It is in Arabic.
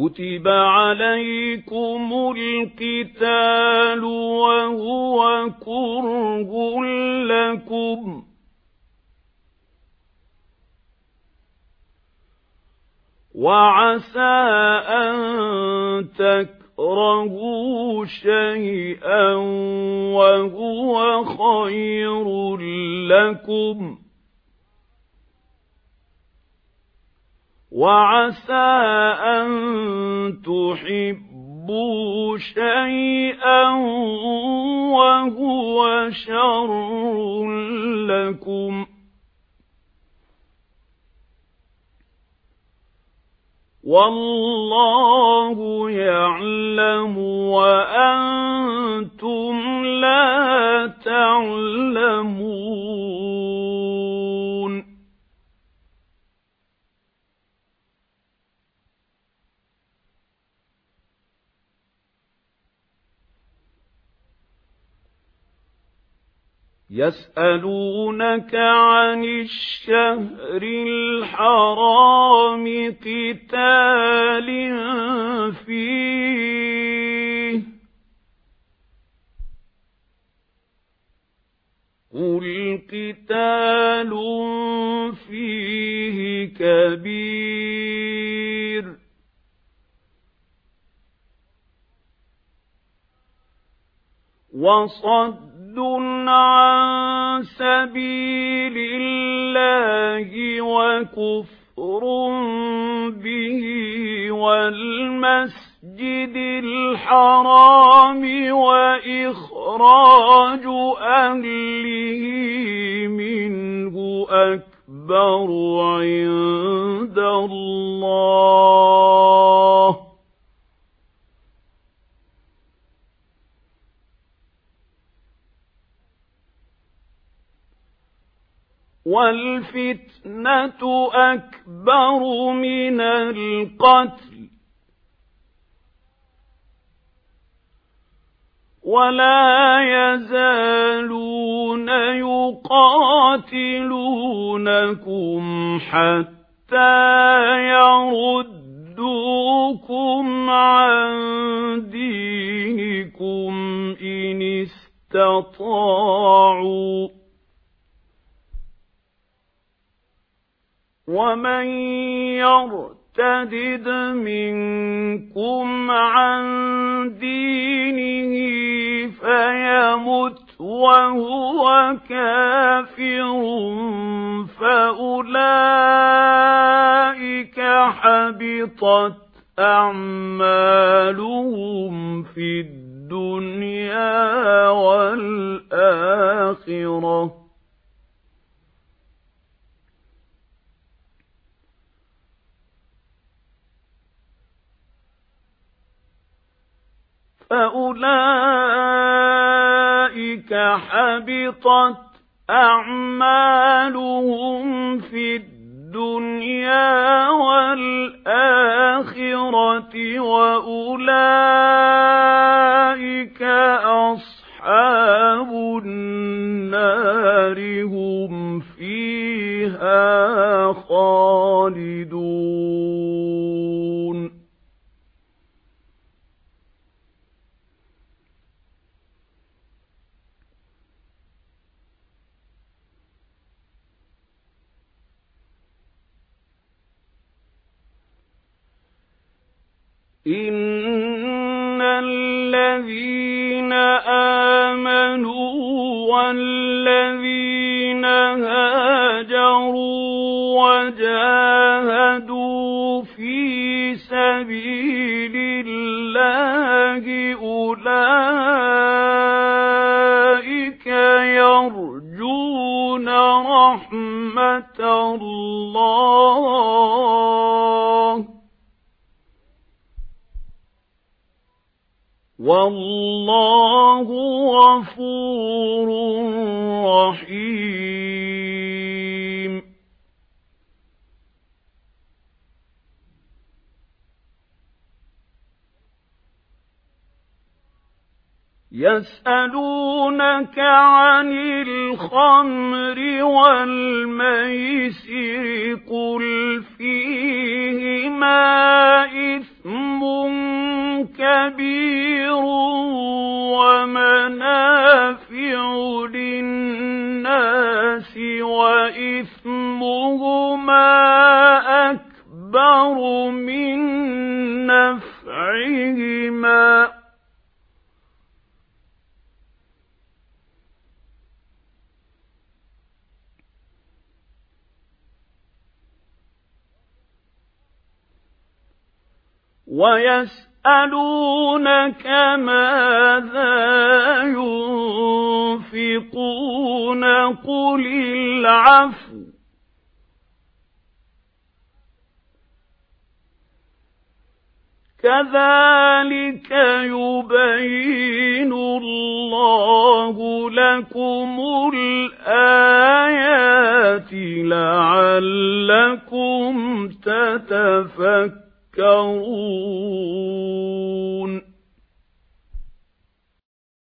كتب عليكم القتال وهو كره لكم وعسى أن تكرهوا شيئا وهو خير لكم وعسى أن تحبوا شيئا وهو شر لكم. والله يعلم وأنتم لا يسألونك عن الشهر الحرام قتال فيه. قل قتال فيه كبير. وصد عن سبيل الله وكفر به والمسجد الحرام وإخراج أهله منه أكبر عند الله والفتنة أكبر من القتل. ولا يزالون يقاتلونكم حتى يردوكم عن دينكم إن استطاعوا. ومن يرتدد منكم عن دينه فيمت وهو كافر فأولئك حبطت أعمالهم في الدنيا والآخرة فأولئك حبطت أعمالهم في الدنيا والآخرة وأولئك إِنَّ الَّذِينَ آمَنُوا وَالَّذِينَ هَاجَرُوا وَجَاهَدُوا فِي سَبِيلِ اللَّهِ أُولَئِكَ يَرْجُونَ رَحْمَةَ اللَّهِ والله غفور رحيم. يسألونك عن الخمر والميسر قل فيهما للناس وإثمهما أكبر من نفعهما وَيَسْأَلُونَكَ مَاذَا يُنْفِقُونَ قُلِ الْعَفْوَ. كَذَلِكَ يُبَيِّنُ اللَّهُ لَكُمُ الْآيَاتِ لَعَلَّكُمْ